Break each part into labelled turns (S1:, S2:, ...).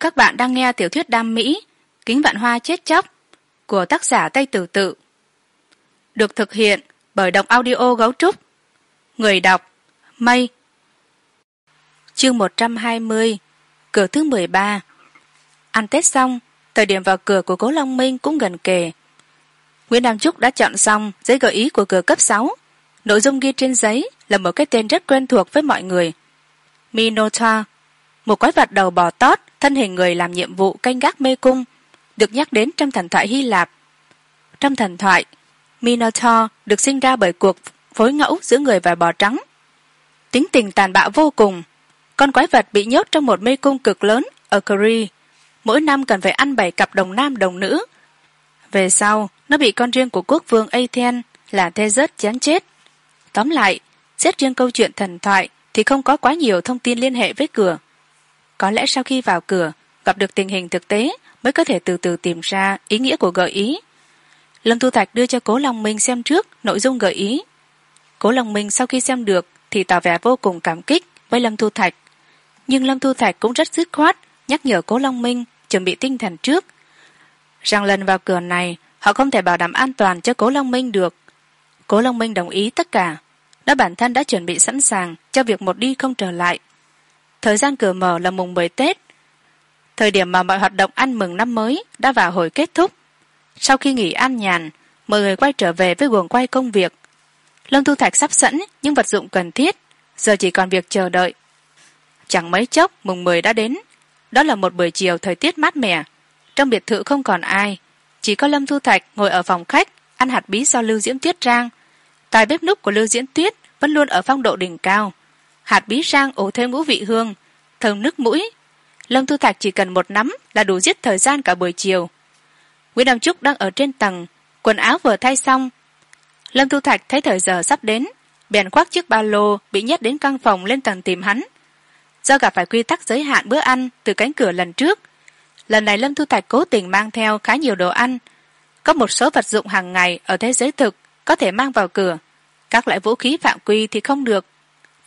S1: các bạn đang nghe tiểu thuyết đam mỹ, kính vạn hoa chết chóc, của tác giả tây tử tự. Được thực hiện bởi đọc audio gấu trúc. Người đọc, mây. Chương một trăm hai mươi, cửa thứ mười ba. Ăn tết xong, thời điểm vào cửa của cố long minh cũng gần kề. Nguyễn nam trúc đã chọn xong giấy gợi ý của cửa cấp sáu. Nội dung ghi trên giấy là một cái tên rất quen thuộc với mọi người. Minotaur một quái vật đầu bò tót, thân hình người làm nhiệm vụ canh gác mê cung, được nhắc đến trong thần thoại hy lạp. Trong thần thoại, minotaur được sinh ra bởi cuộc phối ngẫu giữa người và bò trắng. Tính tình tàn bạo vô cùng, con quái vật bị nhốt trong một mê cung cực lớn ở Cree. mỗi năm cần phải ăn bảy cặp đồng nam đồng nữ. Về sau, nó bị con riêng của quốc vương athen là theseus chán chết. Tóm lại, xét riêng câu chuyện thần thoại thì không có quá nhiều thông tin liên hệ với cửa có lẽ sau khi vào cửa, gặp được tình hình thực tế, mới có thể từ từ tìm ra ý nghĩa của gợi ý. Lâm thu thạch đưa cho cố long minh xem trước nội dung gợi ý. Cố long minh sau khi xem được thì tỏ vẻ vô cùng cảm kích với lâm thu thạch. Nhưng lâm thu thạch cũng rất dứt khoát nhắc nhở cố long minh chuẩn bị tinh thần trước. Rằng lần vào cửa này, họ không thể bảo đảm an toàn cho cố long minh được. Cố long minh đồng ý tất cả nó bản thân đã chuẩn bị sẵn sàng cho việc một đi không trở lại thời gian cửa mở là mùng mười tết. Thời điểm mà mọi hoạt động ăn mừng năm mới đã vào hồi kết thúc. Sau khi nghỉ ăn nhàn, mọi người quay trở về với guồng quay công việc. Lâm thu thạch sắp sẵn những vật dụng cần thiết, giờ chỉ còn việc chờ đợi. Chẳng mấy chốc, mùng mười đã đến. Đó là một buổi chiều thời tiết mát mẻ. Trong biệt thự không còn ai, chỉ có lâm thu thạch ngồi ở phòng khách, ăn hạt bí do lưu Diễm tuyết rang. Tài bếp núc của lưu Diễm tuyết vẫn luôn ở phong độ đỉnh cao hạt bí rang ổ thêm ngũ vị hương, thơm nước mũi. Lâm thu thạch chỉ cần một nắm là đủ giết thời gian cả buổi chiều. Nguyễn đăng trúc đang ở trên tầng, quần áo vừa thay xong. Lâm thu thạch thấy thời giờ sắp đến, bèn khoác chiếc ba lô bị nhét đến căn phòng lên tầng tìm hắn. Do gặp phải quy tắc giới hạn bữa ăn từ cánh cửa lần trước, lần này lâm thu thạch cố tình mang theo khá nhiều đồ ăn. Có một số vật dụng hàng ngày ở thế giới thực có thể mang vào cửa. Các loại vũ khí phạm quy thì không được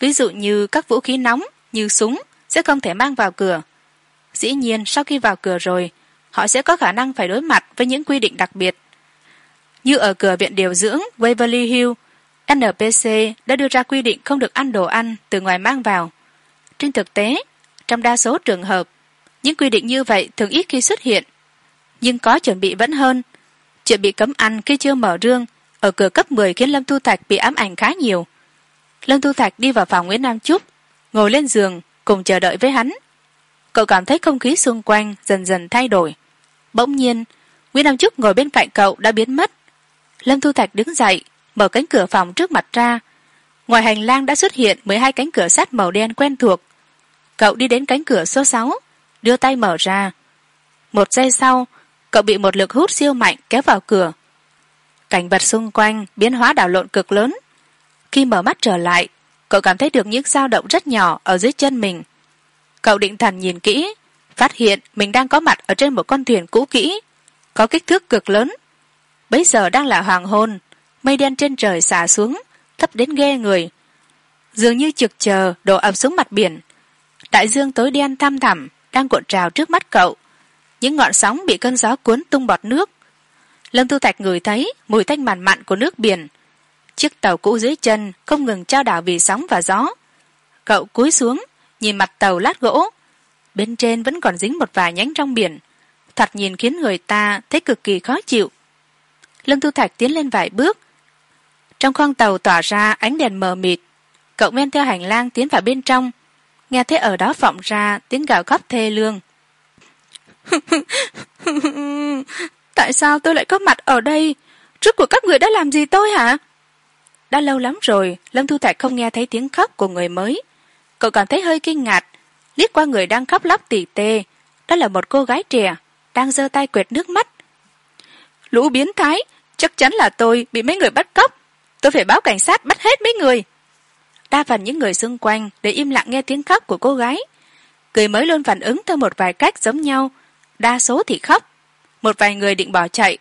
S1: ví dụ như các vũ khí nóng như súng sẽ không thể mang vào cửa. Dĩ nhiên, sau khi vào cửa rồi, họ sẽ có khả năng phải đối mặt với những quy định đặc biệt. Như ở cửa viện điều dưỡng waverly hill npc đã đưa ra quy định không được ăn đồ ăn từ ngoài mang vào. Trên thực tế, trong đa số trường hợp, những quy định như vậy thường ít khi xuất hiện. Nhưng có chuẩn bị vẫn hơn. Chuyện bị cấm ăn khi chưa mở rương ở cửa cấp mười khiến lâm thu thạch bị ám ảnh khá nhiều lâm thu thạch đi vào phòng nguyễn nam trúc, ngồi lên giường cùng chờ đợi với hắn. Cậu cảm thấy không khí xung quanh dần dần thay đổi. Bỗng nhiên, nguyễn nam trúc ngồi bên cạnh cậu đã biến mất. Lâm thu thạch đứng dậy, mở cánh cửa phòng trước mặt ra. Ngoài hành lang đã xuất hiện mười hai cánh cửa sắt màu đen quen thuộc. Cậu đi đến cánh cửa số sáu, đưa tay mở ra. Một giây sau, cậu bị một lực hút siêu mạnh kéo vào cửa. Cảnh vật xung quanh biến hóa đảo lộn cực lớn khi mở mắt trở lại, cậu cảm thấy được những dao động rất nhỏ ở dưới chân mình. Cậu định thần nhìn kỹ, phát hiện mình đang có mặt ở trên một con thuyền cũ kỹ, có kích thước cực lớn. Bấy giờ đang là hoàng hôn, mây đen trên trời xả xuống, thấp đến ghê người. Dường như chực chờ đổ ập xuống mặt biển. Đại dương tối đen thăm thẳm đang cuộn trào trước mắt cậu. Những ngọn sóng bị cơn gió cuốn tung bọt nước. Lâm thu thạch ngửi thấy mùi tanh mặn mặn của nước biển chiếc tàu cũ dưới chân không ngừng trao đảo vì sóng và gió. Cậu cúi xuống, nhìn mặt tàu lát gỗ. Bên trên vẫn còn dính một vài nhánh trong biển. Thoạt nhìn khiến người ta thấy cực kỳ khó chịu. Lương thu thạch tiến lên vài bước. Trong khoang tàu tỏa ra ánh đèn mờ mịt, cậu men theo hành lang tiến vào bên trong. Nghe thấy ở đó vọng ra tiếng gào khóc thê lương. Tại sao tôi lại có mặt ở đây? Trước của các người đã làm gì tôi hả? Đã lâu lắm rồi, lâm thu thạch không nghe thấy tiếng khóc của người mới. Cậu cảm thấy hơi kinh ngạc. Liếc qua người đang khóc lóc tỉ tê. Đó là một cô gái trẻ, đang giơ tay quệt nước mắt. Lũ biến thái, chắc chắn là tôi bị mấy người bắt cóc. Tôi phải báo cảnh sát bắt hết mấy người. Đa phần những người xung quanh để im lặng nghe tiếng khóc của cô gái. Người mới luôn phản ứng theo một vài cách giống nhau. Đa số thì khóc. Một vài người định bỏ chạy.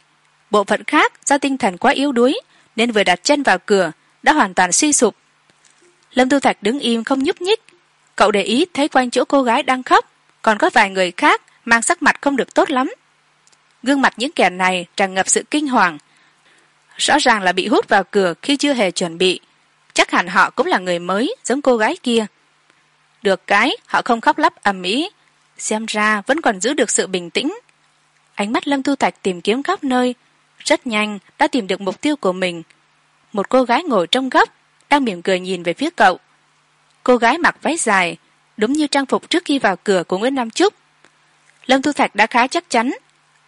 S1: Bộ phận khác do tinh thần quá yếu đuối, nên vừa đặt chân vào cửa đã hoàn toàn suy sụp. Lâm tu thạch đứng im không nhúc nhích. Cậu để ý thấy quanh chỗ cô gái đang khóc, còn có vài người khác mang sắc mặt không được tốt lắm. Gương mặt những kẻ này tràn ngập sự kinh hoàng. Rõ ràng là bị hút vào cửa khi chưa hề chuẩn bị. Chắc hẳn họ cũng là người mới, giống cô gái kia. Được cái, họ không khóc lắp ầm ĩ. Xem ra vẫn còn giữ được sự bình tĩnh. Ánh mắt lâm thu thạch tìm kiếm khắp nơi, rất nhanh đã tìm được mục tiêu của mình một cô gái ngồi trong góc, đang mỉm cười nhìn về phía cậu. Cô gái mặc váy dài, đúng như trang phục trước khi vào cửa của nguyễn nam trúc lâm thu thạch đã khá chắc chắn,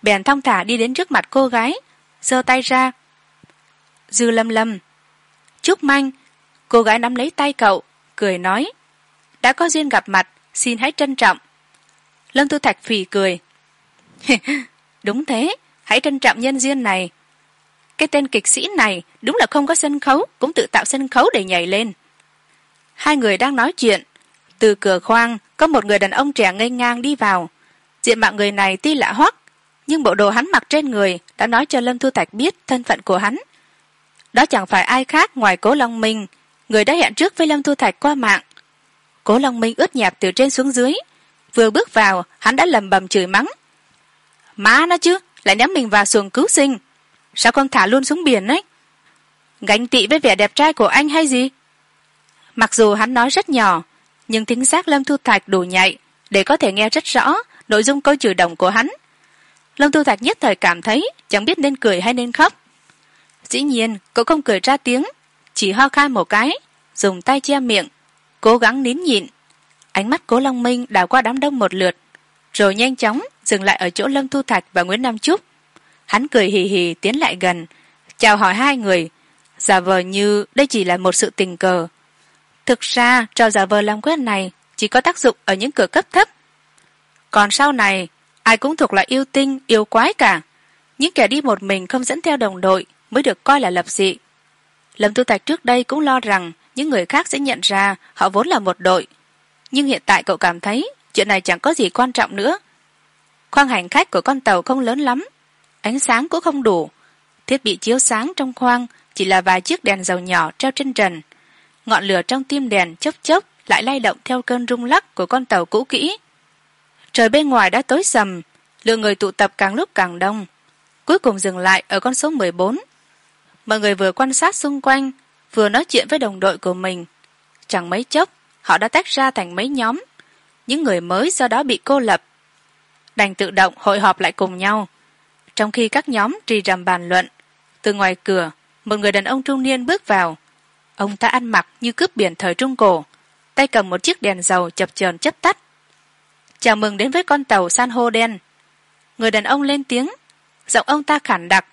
S1: bèn thong thả đi đến trước mặt cô gái, giơ tay ra. Dư lâm lâm trúc manh, cô gái nắm lấy tay cậu, cười nói, đã có duyên gặp mặt, xin hãy trân trọng. Lâm thu thạch phì cười. đúng thế, hãy trân trọng nhân duyên này cái tên kịch sĩ này đúng là không có sân khấu, cũng tự tạo sân khấu để nhảy lên. Hai người đang nói chuyện. Từ cửa khoang, có một người đàn ông trẻ ngây ngang đi vào. Diện mạo người này tuy lạ hoắc, nhưng bộ đồ hắn mặc trên người đã nói cho lâm thu thạch biết thân phận của hắn. Đó chẳng phải ai khác ngoài cố long minh, người đã hẹn trước với lâm thu thạch qua mạng. Cố long minh ướt nhẹp từ trên xuống dưới. Vừa bước vào, hắn đã lầm bầm chửi mắng. Má nó chứ, lại ném mình vào xuồng cứu sinh sao không thả luôn xuống biển ấy? Gánh tị với vẻ đẹp trai của anh hay gì? Mặc dù hắn nói rất nhỏ, nhưng thính giác lâm thu thạch đủ nhạy để có thể nghe rất rõ nội dung câu chửi đồng của hắn. Lâm thu thạch nhất thời cảm thấy chẳng biết nên cười hay nên khóc. Dĩ nhiên cậu không cười ra tiếng, chỉ ho khan một cái, dùng tay che miệng, cố gắng nín nhịn. Ánh mắt cố long minh đảo qua đám đông một lượt, rồi nhanh chóng dừng lại ở chỗ lâm thu thạch và nguyễn nam trúc hắn cười hì hì tiến lại gần, chào hỏi hai người. Giả vờ như đây chỉ là một sự tình cờ. Thực ra, trò giả vờ làm quét này chỉ có tác dụng ở những cửa cấp thấp. Còn sau này, ai cũng thuộc là yêu tinh, yêu quái cả. Những kẻ đi một mình không dẫn theo đồng đội mới được coi là lập dị. Lâm tu tạch trước đây cũng lo rằng những người khác sẽ nhận ra họ vốn là một đội. Nhưng hiện tại cậu cảm thấy chuyện này chẳng có gì quan trọng nữa. Khoang hành khách của con tàu không lớn lắm ánh sáng cũng không đủ. Thiết bị chiếu sáng trong khoang chỉ là vài chiếc đèn dầu nhỏ treo trên trần. Ngọn lửa trong tim đèn chốc chốc lại lay động theo cơn rung lắc của con tàu cũ kỹ. Trời bên ngoài đã tối sầm, lượng người tụ tập càng lúc càng đông. Cuối cùng dừng lại ở con số mười bốn. Mọi người vừa quan sát xung quanh, vừa nói chuyện với đồng đội của mình. Chẳng mấy chốc, họ đã tách ra thành mấy nhóm. Những người mới do đó bị cô lập. Đành tự động hội họp lại cùng nhau trong khi các nhóm trì rầm bàn luận, từ ngoài cửa, một người đàn ông trung niên bước vào. Ông ta ăn mặc như cướp biển thời trung cổ, tay cầm một chiếc đèn dầu chập chờn chấp tắt. Chào mừng đến với con tàu san hô đen. Người đàn ông lên tiếng. Giọng ông ta khản đặc,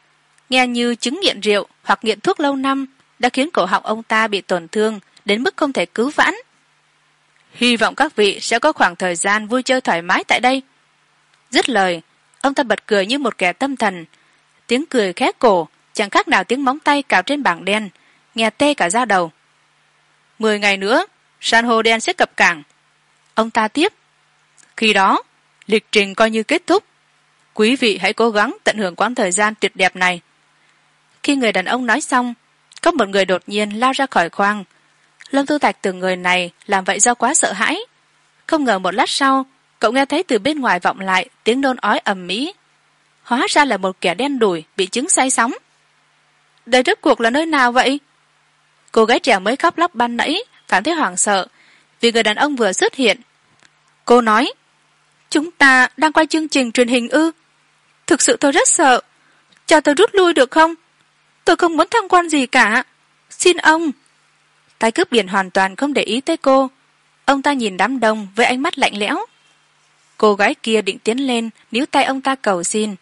S1: nghe như chứng nghiện rượu hoặc nghiện thuốc lâu năm đã khiến cổ họng ông ta bị tổn thương đến mức không thể cứu vãn. Hy vọng các vị sẽ có khoảng thời gian vui chơi thoải mái tại đây. Dứt lời ông ta bật cười như một kẻ tâm thần. Tiếng cười khét cổ, chẳng khác nào tiếng móng tay cào trên bảng đen, nghe tê cả da đầu. Mười ngày nữa, san hô đen sẽ cập cảng. Ông ta tiếp. Khi đó, lịch trình coi như kết thúc. Quý vị hãy cố gắng tận hưởng quãng thời gian tuyệt đẹp này. Khi người đàn ông nói xong, có một người đột nhiên lao ra khỏi khoang. Lâm thu thạch từ người này làm vậy do quá sợ hãi. Không ngờ một lát sau cậu nghe thấy từ bên ngoài vọng lại tiếng nôn ói ầm mỹ hóa ra là một kẻ đen đủi bị chứng say sóng. Đây rốt cuộc là nơi nào vậy? Cô gái trẻ mới khóc lóc ban nãy, cảm thấy hoảng sợ, vì người đàn ông vừa xuất hiện. Cô nói, chúng ta đang quay chương trình truyền hình ư? Thực sự tôi rất sợ. Cho tôi rút lui được không? Tôi không muốn tham quan gì cả. Xin ông. Tay cướp biển hoàn toàn không để ý tới cô. Ông ta nhìn đám đông với ánh mắt lạnh lẽo cô gái kia định tiến lên, níu tay ông ta cầu xin.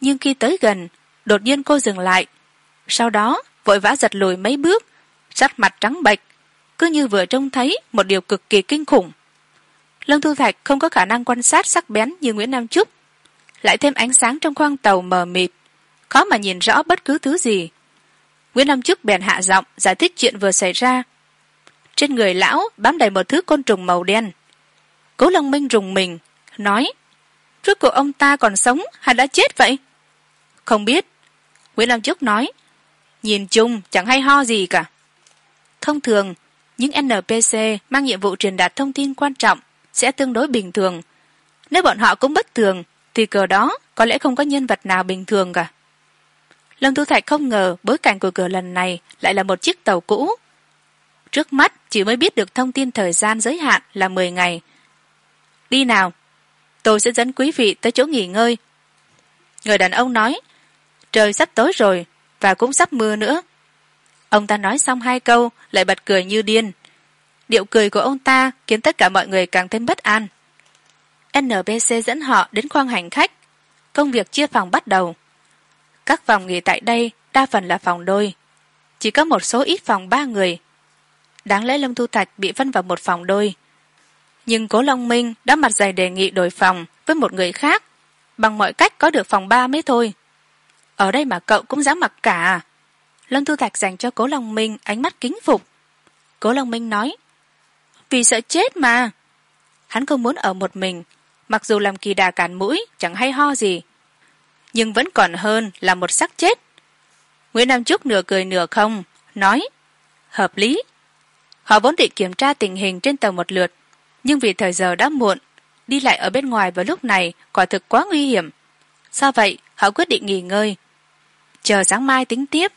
S1: Nhưng khi tới gần, đột nhiên cô dừng lại. Sau đó, vội vã giật lùi mấy bước, sắc mặt trắng bệch. Cứ như vừa trông thấy một điều cực kỳ kinh khủng. Lương thu thạch không có khả năng quan sát sắc bén như nguyễn nam trúc. Lại thêm ánh sáng trong khoang tàu mờ mịt, khó mà nhìn rõ bất cứ thứ gì. Nguyễn nam trúc bèn hạ giọng giải thích chuyện vừa xảy ra. Trên người lão bám đầy một thứ côn trùng màu đen. Cố long minh rùng mình nói, rốt cuộc ông ta còn sống hay đã chết vậy? Không biết. Nguyễn lam trúc nói, nhìn chung chẳng hay ho gì cả. Thông thường, những npc mang nhiệm vụ truyền đạt thông tin quan trọng sẽ tương đối bình thường. Nếu bọn họ cũng bất thường, thì cờ đó có lẽ không có nhân vật nào bình thường cả. Lâm thu thạch không ngờ bối cảnh của cửa lần này lại là một chiếc tàu cũ. Trước mắt chỉ mới biết được thông tin thời gian giới hạn là mười ngày. Đi nào tôi sẽ dẫn quý vị tới chỗ nghỉ ngơi. Người đàn ông nói, trời sắp tối rồi và cũng sắp mưa nữa. Ông ta nói xong hai câu, lại bật cười như điên. Điệu cười của ông ta khiến tất cả mọi người càng thêm bất an. Nbc dẫn họ đến khoang hành khách. Công việc chia phòng bắt đầu. Các phòng nghỉ tại đây đa phần là phòng đôi. Chỉ có một số ít phòng ba người. Đáng lẽ lâm thu thạch bị phân vào một phòng đôi nhưng cố long minh đã mặt dày đề nghị đổi phòng với một người khác. Bằng mọi cách có được phòng ba mới thôi. Ở đây mà cậu cũng dám mặc cả à? lâm thu thạch dành cho cố long minh ánh mắt kính phục. Cố long minh nói, vì sợ chết mà. Hắn không muốn ở một mình, mặc dù làm kỳ đà cản mũi, chẳng hay ho gì, nhưng vẫn còn hơn là một xác chết. Nguyễn nam trúc nửa cười nửa không, nói, hợp lý. Họ vốn định kiểm tra tình hình trên tàu một lượt nhưng vì thời giờ đã muộn, đi lại ở bên ngoài vào lúc này quả thực quá nguy hiểm. Sao vậy, họ quyết định nghỉ ngơi. Chờ sáng mai tính tiếp.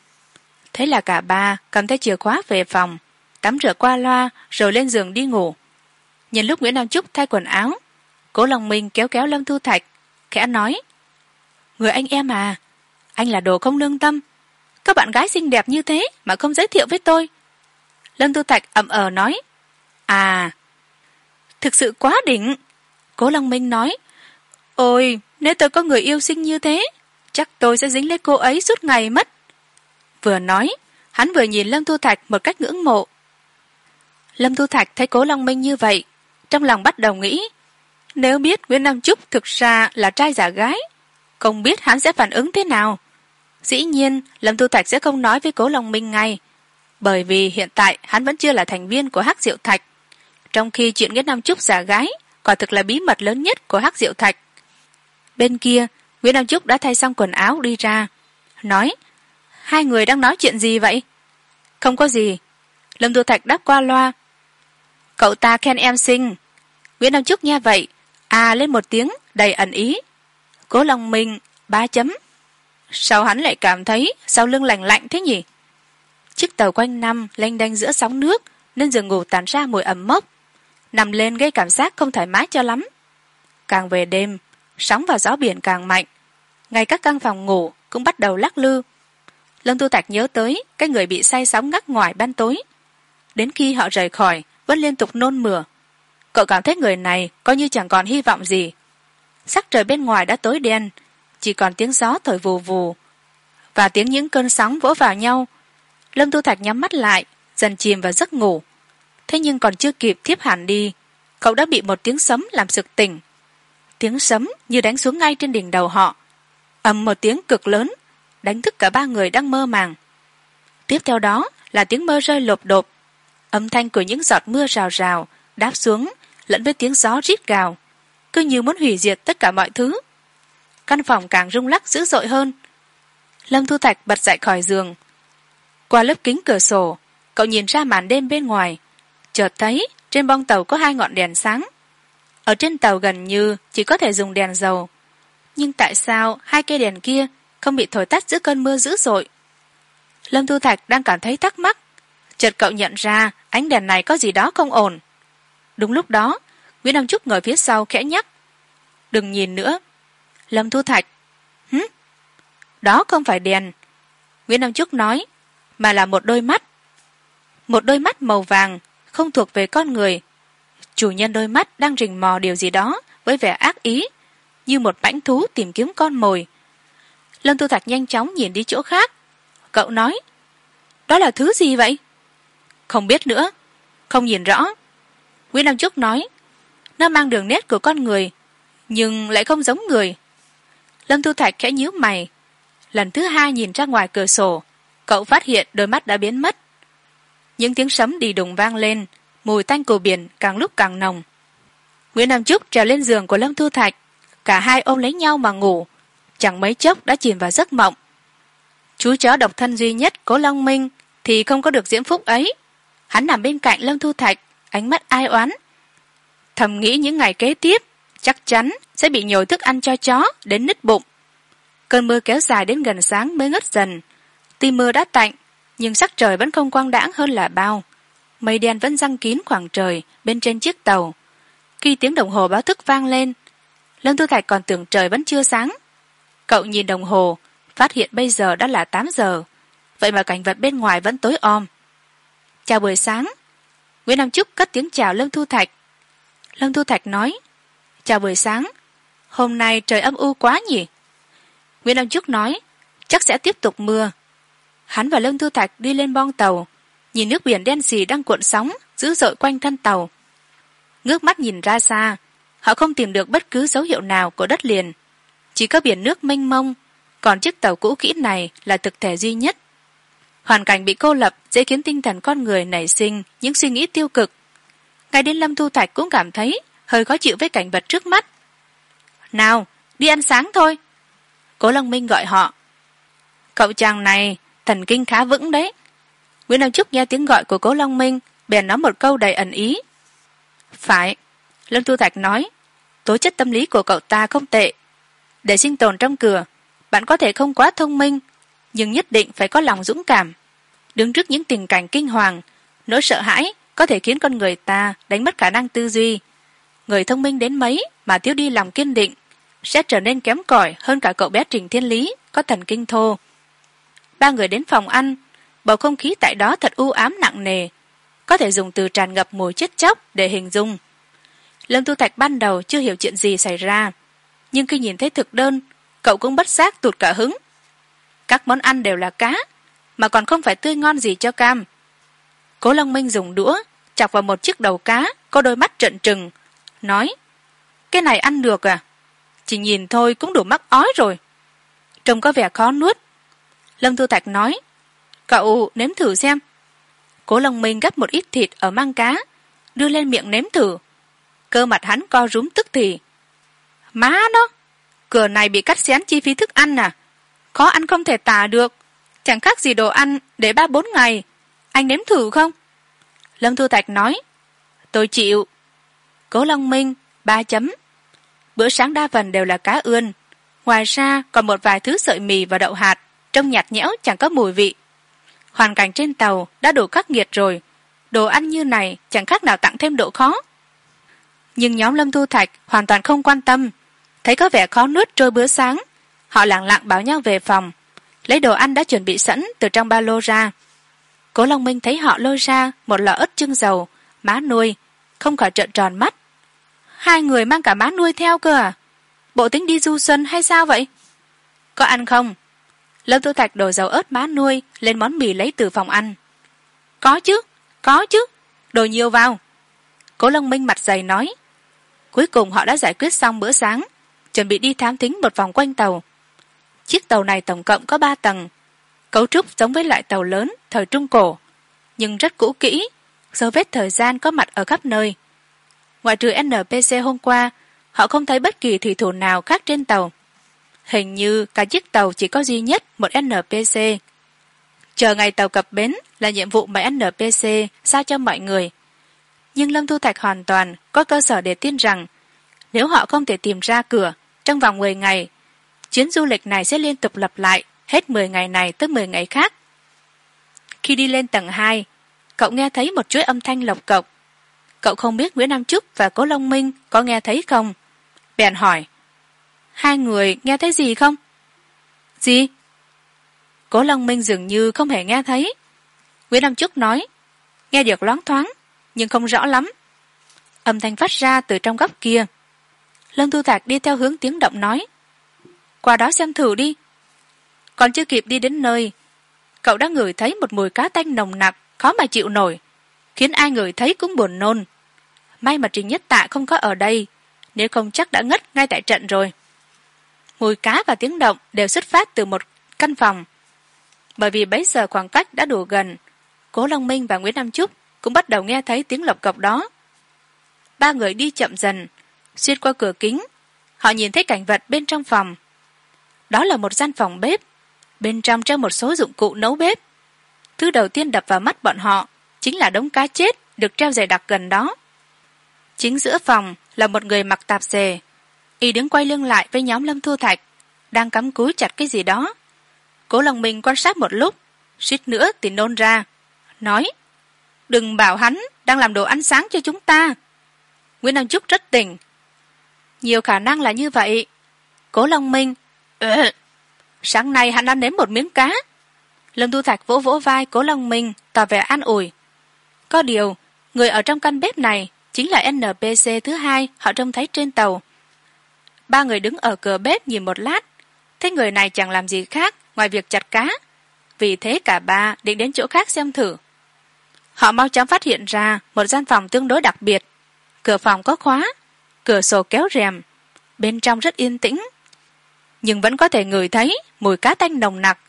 S1: Thế là cả ba cầm theo chìa khóa về phòng, tắm rửa qua loa, rồi lên giường đi ngủ. Nhìn lúc nguyễn nam trúc thay quần áo, cố lòng mình kéo kéo lâm thu thạch, khẽ nói, người anh em à anh là đồ không lương tâm. Các bạn gái xinh đẹp như thế mà không giới thiệu với tôi. Lâm thu thạch ậm ờ nói à thực sự quá đỉnh. Cố long minh nói, ôi, nếu tôi có người yêu xinh như thế, chắc tôi sẽ dính lấy cô ấy suốt ngày mất. Vừa nói, hắn vừa nhìn lâm thu thạch một cách ngưỡng mộ. Lâm thu thạch thấy cố long minh như vậy, trong lòng bắt đầu nghĩ, nếu biết nguyễn nam trúc thực ra là trai giả gái, không biết hắn sẽ phản ứng thế nào. Dĩ nhiên, lâm thu thạch sẽ không nói với cố long minh ngay, bởi vì hiện tại hắn vẫn chưa là thành viên của hắc diệu thạch trong khi chuyện nguyễn nam trúc giả gái, quả thực là bí mật lớn nhất của hắc diệu thạch. Bên kia, nguyễn nam trúc đã thay xong quần áo đi ra, nói, hai người đang nói chuyện gì vậy? Không có gì. Lâm tu thạch đáp qua loa, cậu ta khen em xinh. Nguyễn nam trúc nghe vậy à lên một tiếng, đầy ẩn ý, cố lòng mình ba chấm, sao hắn lại cảm thấy sau lưng lành lạnh thế nhỉ? Chiếc tàu quanh năm lênh đênh giữa sóng nước, nên giường ngủ tàn ra mùi ẩm mốc nằm lên gây cảm giác không thoải mái cho lắm. Càng về đêm, sóng và gió biển càng mạnh. Ngay các căn phòng ngủ cũng bắt đầu lắc lư. Lâm tu Tạc nhớ tới cái người bị say sóng ngắt ngoài ban tối. Đến khi họ rời khỏi, vẫn liên tục nôn mửa. Cậu cảm thấy người này coi như chẳng còn hy vọng gì. Sắc trời bên ngoài đã tối đen, chỉ còn tiếng gió thổi vù vù. Và tiếng những cơn sóng vỗ vào nhau. Lâm tu thạch nhắm mắt lại, dần chìm vào giấc ngủ thế nhưng còn chưa kịp thiếp hẳn đi, cậu đã bị một tiếng sấm làm sực tỉnh. Tiếng sấm như đánh xuống ngay trên đỉnh đầu họ, ầm một tiếng cực lớn, đánh thức cả ba người đang mơ màng. Tiếp theo đó là tiếng mơ rơi lộp đột âm thanh của những giọt mưa rào rào đáp xuống lẫn với tiếng gió rít gào, cứ như muốn hủy diệt tất cả mọi thứ. Căn phòng càng rung lắc dữ dội hơn. Lâm thu thạch bật dậy khỏi giường. Qua lớp kính cửa sổ, cậu nhìn ra màn đêm bên ngoài chợt thấy, trên bong tàu có hai ngọn đèn sáng. Ở trên tàu gần như chỉ có thể dùng đèn dầu. Nhưng tại sao hai cây đèn kia không bị thổi tắt giữa cơn mưa dữ dội? Lâm thu thạch đang cảm thấy thắc mắc. Chợt cậu nhận ra ánh đèn này có gì đó không ổn. Đúng lúc đó, nguyễn nam trúc ngồi phía sau khẽ nhắc. Đừng nhìn nữa. Lâm thu thạch. Hứ đó không phải đèn. Nguyễn nam trúc nói, mà là một đôi mắt. Một đôi mắt màu vàng không thuộc về con người. Chủ nhân đôi mắt đang rình mò điều gì đó với vẻ ác ý, như một mãnh thú tìm kiếm con mồi. Lâm tu thạch nhanh chóng nhìn đi chỗ khác. Cậu nói, đó là thứ gì vậy? Không biết nữa, không nhìn rõ. Nguyễn nam trúc nói, nó mang đường nét của con người, nhưng lại không giống người. Lâm tu thạch khẽ nhíu mày. Lần thứ hai nhìn ra ngoài cửa sổ, cậu phát hiện đôi mắt đã biến mất những tiếng sấm đi đùng vang lên, mùi tanh của biển càng lúc càng nồng. Nguyễn nam trúc trèo lên giường của lâm thu thạch, cả hai ôm lấy nhau mà ngủ, chẳng mấy chốc đã chìm vào giấc mộng. Chú chó độc thân duy nhất cố long minh thì không có được diễm phúc ấy. Hắn nằm bên cạnh lâm thu thạch, ánh mắt ai oán. Thầm nghĩ những ngày kế tiếp, chắc chắn sẽ bị nhồi thức ăn cho chó đến nứt bụng. Cơn mưa kéo dài đến gần sáng mới ngất dần. Tuy mưa đã tạnh nhưng sắc trời vẫn không quang đãng hơn là bao. Mây đen vẫn răng kín khoảng trời bên trên chiếc tàu. Khi tiếng đồng hồ báo thức vang lên, lâm thu thạch còn tưởng trời vẫn chưa sáng. Cậu nhìn đồng hồ, phát hiện bây giờ đã là tám giờ. Vậy mà cảnh vật bên ngoài vẫn tối om. Chào buổi sáng. Nguyễn nam trúc cất tiếng chào lâm thu thạch. Lâm thu thạch nói, chào buổi sáng. Hôm nay trời âm u quá nhỉ? Nguyễn nam trúc nói, chắc sẽ tiếp tục mưa hắn và lâm thư thạch đi lên bong tàu, nhìn nước biển đen xì đang cuộn sóng, dữ dội quanh thân tàu. Ngước mắt nhìn ra xa, họ không tìm được bất cứ dấu hiệu nào của đất liền. Chỉ có biển nước mênh mông, còn chiếc tàu cũ kỹ này là thực thể duy nhất. Hoàn cảnh bị cô lập dễ khiến tinh thần con người nảy sinh những suy nghĩ tiêu cực. Ngay đến lâm thu thạch cũng cảm thấy hơi khó chịu với cảnh vật trước mắt. Nào, đi ăn sáng thôi. Cố long minh gọi họ. Cậu chàng này thần kinh khá vững đấy. Nguyễn nam trúc nghe tiếng gọi của cố long minh, bèn nói một câu đầy ẩn ý. Phải, lâm thu thạch nói, tố chất tâm lý của cậu ta không tệ. Để sinh tồn trong cửa, bạn có thể không quá thông minh, nhưng nhất định phải có lòng dũng cảm. Đứng trước những tình cảnh kinh hoàng, nỗi sợ hãi có thể khiến con người ta đánh mất khả năng tư duy. Người thông minh đến mấy mà thiếu đi lòng kiên định, sẽ trở nên kém cỏi hơn cả cậu bé trình thiên lý có thần kinh thô ba người đến phòng ăn. Bầu không khí tại đó thật u ám nặng nề, có thể dùng từ tràn ngập mùi chết chóc để hình dung. Lâm tu thạch ban đầu chưa hiểu chuyện gì xảy ra, nhưng khi nhìn thấy thực đơn, cậu cũng bất giác tụt cả hứng. Các món ăn đều là cá, mà còn không phải tươi ngon gì cho cam. Cố long minh dùng đũa, chọc vào một chiếc đầu cá, có đôi mắt trợn trừng, nói, cái này ăn được à? Chỉ nhìn thôi cũng đủ mắc ói rồi. Trông có vẻ khó nuốt lâm thu thạch nói, cậu nếm thử xem. Cố long minh gắp một ít thịt ở mang cá, đưa lên miệng nếm thử. Cơ mặt hắn co rúm tức thì. Má nó, cửa này bị cắt xén chi phí thức ăn à? Khó ăn không thể tả được. Chẳng khác gì đồ ăn để ba bốn ngày. Anh nếm thử không? Lâm thu thạch nói, tôi chịu. Cố long minh ba chấm. Bữa sáng đa phần đều là cá ươn. Ngoài ra còn một vài thứ sợi mì và đậu hạt trông nhạt nhẽo chẳng có mùi vị. Hoàn cảnh trên tàu đã đủ khắc nghiệt rồi, đồ ăn như này chẳng khác nào tặng thêm độ khó. Nhưng nhóm lâm thu thạch hoàn toàn không quan tâm, thấy có vẻ khó nuốt trôi bữa sáng, họ lẳng lặng bảo nhau về phòng, lấy đồ ăn đã chuẩn bị sẵn từ trong ba lô ra. Cố long minh thấy họ lôi ra một lọ ớt chưng dầu, má nuôi, không khỏi trợn tròn mắt. Hai người mang cả má nuôi theo cơ à? Bộ tính đi du xuân hay sao vậy? Có ăn không? Lâm tu thạch đổ dầu ớt má nuôi lên món mì lấy từ phòng ăn. Có chứ có chứ, đồ nhiều vào. Cố lông minh mặt dày nói. Cuối cùng họ đã giải quyết xong bữa sáng, chuẩn bị đi thám thính một vòng quanh tàu. Chiếc tàu này tổng cộng có ba tầng, cấu trúc giống với loại tàu lớn, thời trung cổ, nhưng rất cũ kỹ, dấu vết thời gian có mặt ở khắp nơi. Ngoại trừ npc hôm qua, họ không thấy bất kỳ thủy thủ nào khác trên tàu hình như cả chiếc tàu chỉ có duy nhất một npc chờ ngày tàu cập bến là nhiệm vụ mà npc sao cho mọi người. Nhưng lâm thu thạch hoàn toàn có cơ sở để tin rằng, nếu họ không thể tìm ra cửa trong vòng mười ngày, chuyến du lịch này sẽ liên tục lặp lại hết mười ngày này tới mười ngày khác. Khi đi lên tầng hai, cậu nghe thấy một chuỗi âm thanh lộc cộc. Cậu không biết nguyễn nam trúc và cố long minh có nghe thấy không? Bèn hỏi hai người nghe thấy gì không? Gì? Cố long minh dường như không hề nghe thấy. Nguyễn nam trúc nói, nghe được loáng thoáng, nhưng không rõ lắm. Âm thanh phát ra từ trong góc kia. Lâm thu thạc đi theo hướng tiếng động nói, qua đó xem thử đi. Còn chưa kịp đi đến nơi, cậu đã ngửi thấy một mùi cá tanh nồng nặc, khó mà chịu nổi, khiến ai ngửi thấy cũng buồn nôn. May mà trình nhất tạ không có ở đây, nếu không chắc đã ngất ngay tại trận rồi mùi cá và tiếng động đều xuất phát từ một căn phòng. Bởi vì bấy giờ khoảng cách đã đủ gần, cố long minh và nguyễn nam trúc cũng bắt đầu nghe thấy tiếng lộc cộc đó. Ba người đi chậm dần, xuyên qua cửa kính, họ nhìn thấy cảnh vật bên trong phòng. Đó là một gian phòng bếp, bên trong treo một số dụng cụ nấu bếp. Thứ đầu tiên đập vào mắt bọn họ chính là đống cá chết được treo dày đặc gần đó. Chính giữa phòng là một người mặc tạp dề y đứng quay lưng lại với nhóm lâm thu thạch, đang cắm cúi chặt cái gì đó. Cố lòng mình quan sát một lúc, suýt nữa thì nôn ra, nói, đừng bảo hắn đang làm đồ ăn sáng cho chúng ta. Nguyễn nam trúc rất tỉnh nhiều khả năng là như vậy. Cố long minh ừ. sáng nay hắn đã nếm một miếng cá. Lâm thu thạch vỗ vỗ vai cố long minh, tỏ vẻ an ủi. Có điều, người ở trong căn bếp này chính là npc thứ hai họ trông thấy trên tàu ba người đứng ở cửa bếp nhìn một lát. Thấy người này chẳng làm gì khác ngoài việc chặt cá. Vì thế cả ba định đến chỗ khác xem thử. Họ mau chóng phát hiện ra một gian phòng tương đối đặc biệt. Cửa phòng có khóa, cửa sổ kéo rèm, bên trong rất yên tĩnh. Nhưng vẫn có thể ngửi thấy mùi cá tanh nồng nặc.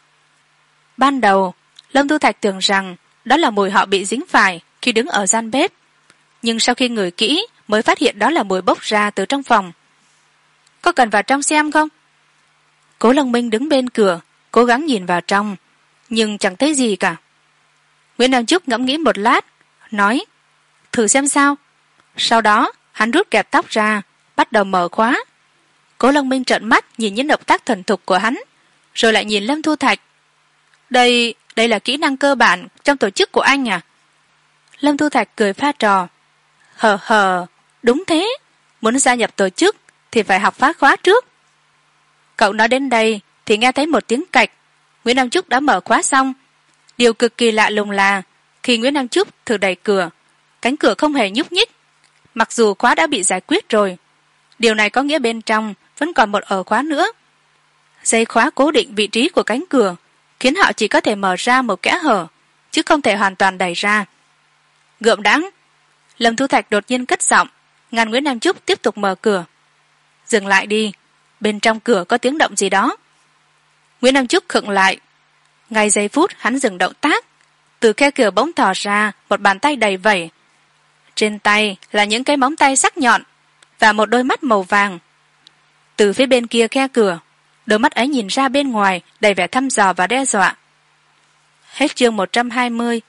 S1: Ban đầu, lâm tu thạch tưởng rằng đó là mùi họ bị dính phải khi đứng ở gian bếp. Nhưng sau khi ngửi kỹ, mới phát hiện đó là mùi bốc ra từ trong phòng có cần vào trong xem không? Cố lăng minh đứng bên cửa, cố gắng nhìn vào trong, nhưng chẳng thấy gì cả. Nguyễn nam trúc ngẫm nghĩ một lát, nói, thử xem sao. Sau đó, hắn rút kẹp tóc ra, bắt đầu mở khóa. Cố lăng minh trợn mắt nhìn những động tác thần thục của hắn, rồi lại nhìn lâm thu thạch. Đây đây là kỹ năng cơ bản trong tổ chức của anh à? Lâm thu thạch cười pha trò, hờ hờ, đúng thế, muốn gia nhập tổ chức thì phải học phá khóa trước. Cậu nói đến đây thì nghe thấy một tiếng cạch. Nguyễn nam trúc đã mở khóa xong. Điều cực kỳ lạ lùng là khi nguyễn nam trúc thử đẩy cửa, cánh cửa không hề nhúc nhích. Mặc dù khóa đã bị giải quyết rồi, điều này có nghĩa bên trong vẫn còn một ổ khóa nữa. Dây khóa cố định vị trí của cánh cửa khiến họ chỉ có thể mở ra một kẽ hở, chứ không thể hoàn toàn đẩy ra. Gượm đãng, lâm thu thạch đột nhiên cất giọng, ngăn nguyễn nam trúc tiếp tục mở cửa dừng lại đi. Bên trong cửa có tiếng động gì đó. Nguyễn nam trúc khựng lại. Ngay giây phút, hắn dừng động tác. Từ khe cửa bỗng thò ra, một bàn tay đầy vẩy trên tay là những cái móng tay sắc nhọn và một đôi mắt màu vàng. Từ phía bên kia khe cửa, đôi mắt ấy nhìn ra bên ngoài, đầy vẻ thăm dò và đe dọa. Hết chương một trăm hai mươi